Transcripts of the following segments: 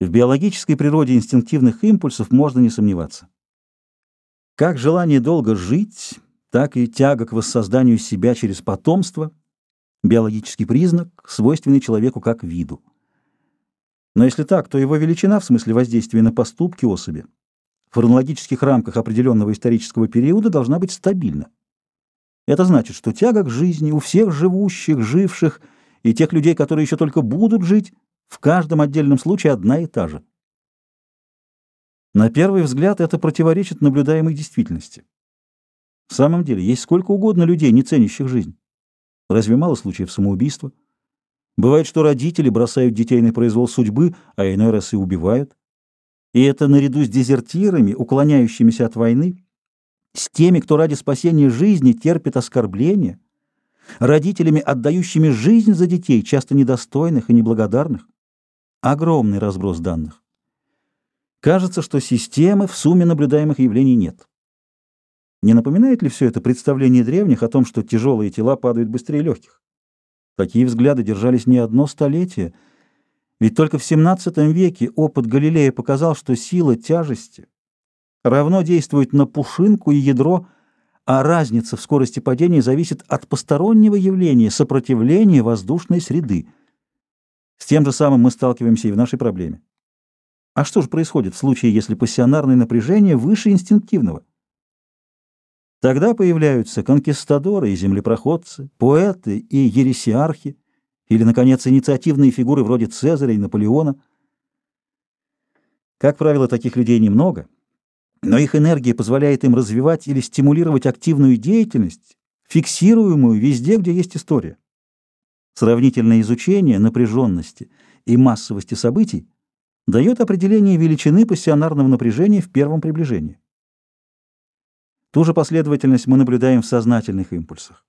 В биологической природе инстинктивных импульсов можно не сомневаться. Как желание долго жить, так и тяга к воссозданию себя через потомство – биологический признак, свойственный человеку как виду. Но если так, то его величина в смысле воздействия на поступки особи в хронологических рамках определенного исторического периода должна быть стабильна. Это значит, что тяга к жизни у всех живущих, живших и тех людей, которые еще только будут жить, в каждом отдельном случае одна и та же. На первый взгляд это противоречит наблюдаемой действительности. В самом деле, есть сколько угодно людей, не ценящих жизнь. Разве мало случаев самоубийства? Бывает, что родители бросают детей на произвол судьбы, а иной раз и убивают. И это наряду с дезертирами, уклоняющимися от войны, с теми, кто ради спасения жизни терпит оскорбления, родителями, отдающими жизнь за детей, часто недостойных и неблагодарных. Огромный разброс данных. Кажется, что системы в сумме наблюдаемых явлений нет. Не напоминает ли все это представление древних о том, что тяжелые тела падают быстрее легких? Такие взгляды держались не одно столетие, ведь только в XVII веке опыт Галилея показал, что сила тяжести равно действует на пушинку и ядро, а разница в скорости падения зависит от постороннего явления, сопротивления воздушной среды – с тем же самым мы сталкиваемся и в нашей проблеме. А что же происходит в случае, если пассионарное напряжение выше инстинктивного? Тогда появляются конкистадоры и землепроходцы, поэты и ересиархи, или, наконец, инициативные фигуры вроде Цезаря и Наполеона. Как правило, таких людей немного, но их энергия позволяет им развивать или стимулировать активную деятельность, фиксируемую везде, где есть история. Сравнительное изучение напряженности и массовости событий дает определение величины пассионарного напряжения в первом приближении. Ту же последовательность мы наблюдаем в сознательных импульсах.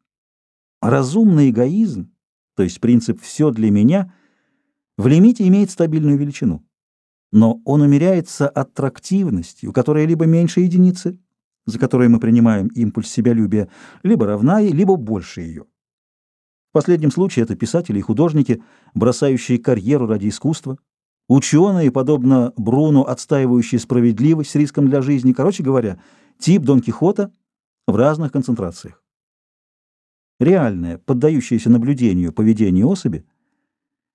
Разумный эгоизм, то есть принцип «все для меня», в лимите имеет стабильную величину. Но он умеряется аттрактивностью, которая либо меньше единицы, за которой мы принимаем импульс себялюбия, либо равна ей, либо больше ее. В последнем случае это писатели и художники, бросающие карьеру ради искусства, ученые, подобно Бруну, отстаивающие справедливость с риском для жизни. Короче говоря, тип Дон Кихота в разных концентрациях. Реальное, поддающееся наблюдению поведение особи,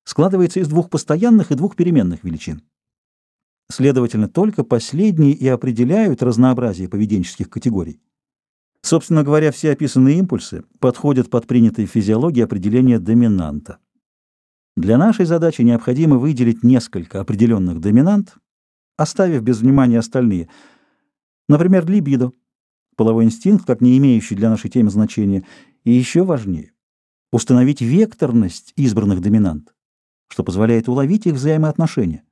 складывается из двух постоянных и двух переменных величин. Следовательно, только последние и определяют разнообразие поведенческих категорий. Собственно говоря, все описанные импульсы подходят под принятые в физиологии определения доминанта. Для нашей задачи необходимо выделить несколько определенных доминант, оставив без внимания остальные. Например, либидо, половой инстинкт, как не имеющий для нашей темы значения, и еще важнее — установить векторность избранных доминант, что позволяет уловить их взаимоотношения.